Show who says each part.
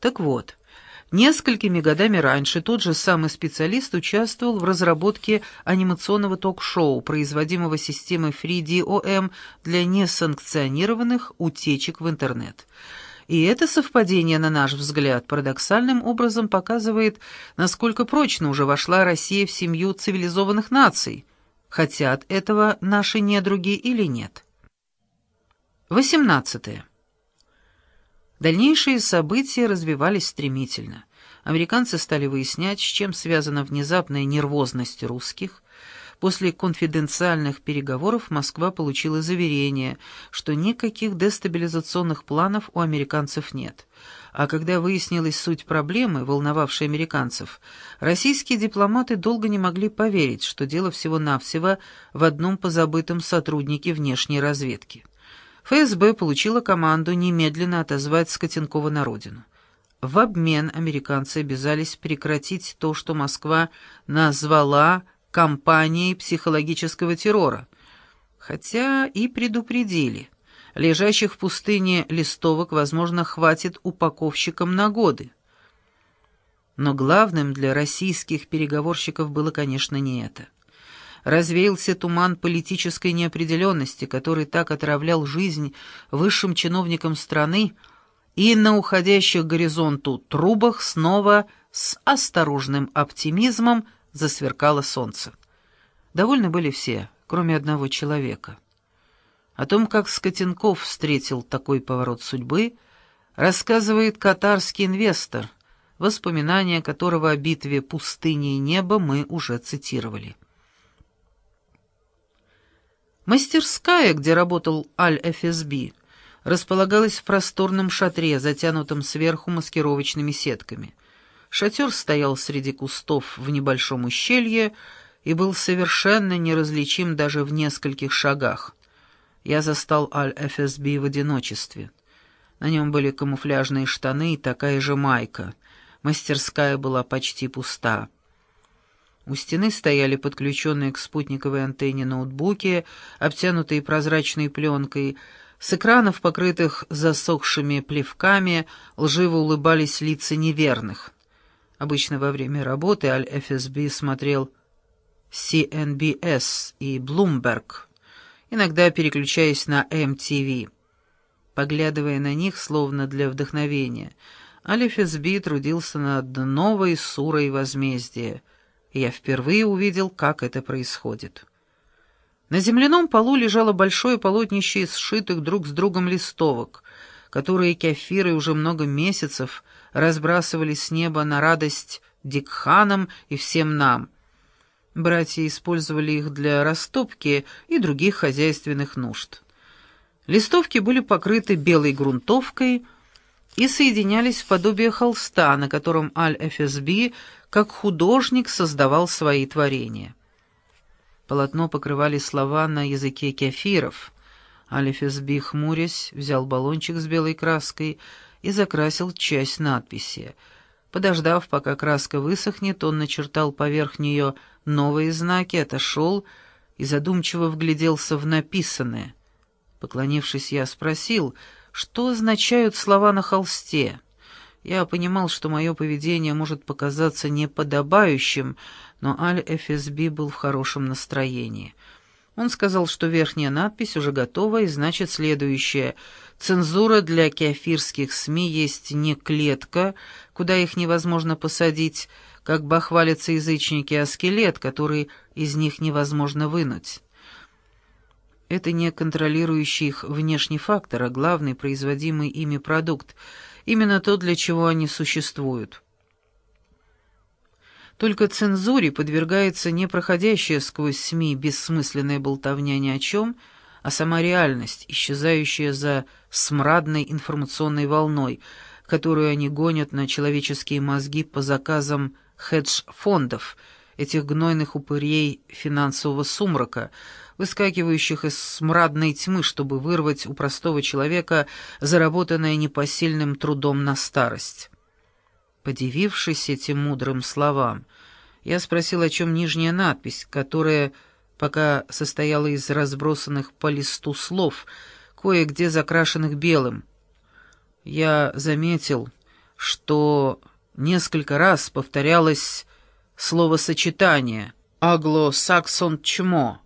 Speaker 1: Так вот, несколькими годами раньше тот же самый специалист участвовал в разработке анимационного ток-шоу, производимого системой FreeDOM для несанкционированных утечек в интернет. И это совпадение, на наш взгляд, парадоксальным образом показывает, насколько прочно уже вошла Россия в семью цивилизованных наций, хотят этого наши недруги или нет. 18. Дальнейшие события развивались стремительно. Американцы стали выяснять, с чем связана внезапная нервозность русских. После конфиденциальных переговоров Москва получила заверение, что никаких дестабилизационных планов у американцев нет. А когда выяснилась суть проблемы, волновавшей американцев, российские дипломаты долго не могли поверить, что дело всего-навсего в одном позабытом сотруднике внешней разведки. ФСБ получила команду немедленно отозвать Скотенкова на родину. В обмен американцы обязались прекратить то, что Москва назвала кампанией психологического террора, хотя и предупредили. Лежащих в пустыне листовок, возможно, хватит упаковщикам на годы. Но главным для российских переговорщиков было, конечно, не это развеялся туман политической неопределенности, который так отравлял жизнь высшим чиновникам страны, и на уходящих горизонту трубах снова с осторожным оптимизмом засверкало солнце. Довольны были все, кроме одного человека. О том, как Скотенков встретил такой поворот судьбы, рассказывает катарский инвестор, воспоминания которого о битве пустыни и неба мы уже цитировали. Мастерская, где работал Аль-ФСБ, располагалась в просторном шатре, затянутом сверху маскировочными сетками. Шатер стоял среди кустов в небольшом ущелье и был совершенно неразличим даже в нескольких шагах. Я застал Аль-ФСБ в одиночестве. На нем были камуфляжные штаны и такая же майка. Мастерская была почти пуста. У стены стояли подключенные к спутниковой антенне ноутбуки, обтянутые прозрачной пленкой. С экранов, покрытых засохшими плевками, лживо улыбались лица неверных. Обычно во время работы Аль-ФСБ смотрел CNBS и Bloomberg, иногда переключаясь на MTV. Поглядывая на них, словно для вдохновения, Аль-ФСБ трудился над новой сурой возмездия — я впервые увидел, как это происходит. На земляном полу лежало большое полотнище из сшитых друг с другом листовок, которые кефиры уже много месяцев разбрасывали с неба на радость Дикханам и всем нам. Братья использовали их для растопки и других хозяйственных нужд. Листовки были покрыты белой грунтовкой и соединялись в подобие холста, на котором Аль-ФСБ как художник создавал свои творения. Полотно покрывали слова на языке кефиров. Алиф Эсби, хмурясь, взял баллончик с белой краской и закрасил часть надписи. Подождав, пока краска высохнет, он начертал поверх нее новые знаки, отошел и задумчиво вгляделся в написанное. Поклонившись, я спросил, что означают слова на холсте. Я понимал, что мое поведение может показаться неподобающим, но Аль-ФСБ был в хорошем настроении. Он сказал, что верхняя надпись уже готова, и значит следующее. Цензура для кефирских СМИ есть не клетка, куда их невозможно посадить, как бахвалятся язычники, а скелет, который из них невозможно вынуть. Это не контролирующий их внешний фактор, а главный производимый ими продукт — именно то, для чего они существуют. Только цензуре подвергается не проходящая сквозь СМИ бессмысленная болтовня ни о чем, а сама реальность, исчезающая за смрадной информационной волной, которую они гонят на человеческие мозги по заказам хедж-фондов, этих гнойных упырей финансового сумрака, выскакивающих из смрадной тьмы, чтобы вырвать у простого человека заработанное непосильным трудом на старость. Подивившись этим мудрым словам, я спросил, о чем нижняя надпись, которая пока состояла из разбросанных по листу слов, кое-где закрашенных белым. Я заметил, что несколько раз повторялось словосочетание «агло-саксон чмо»,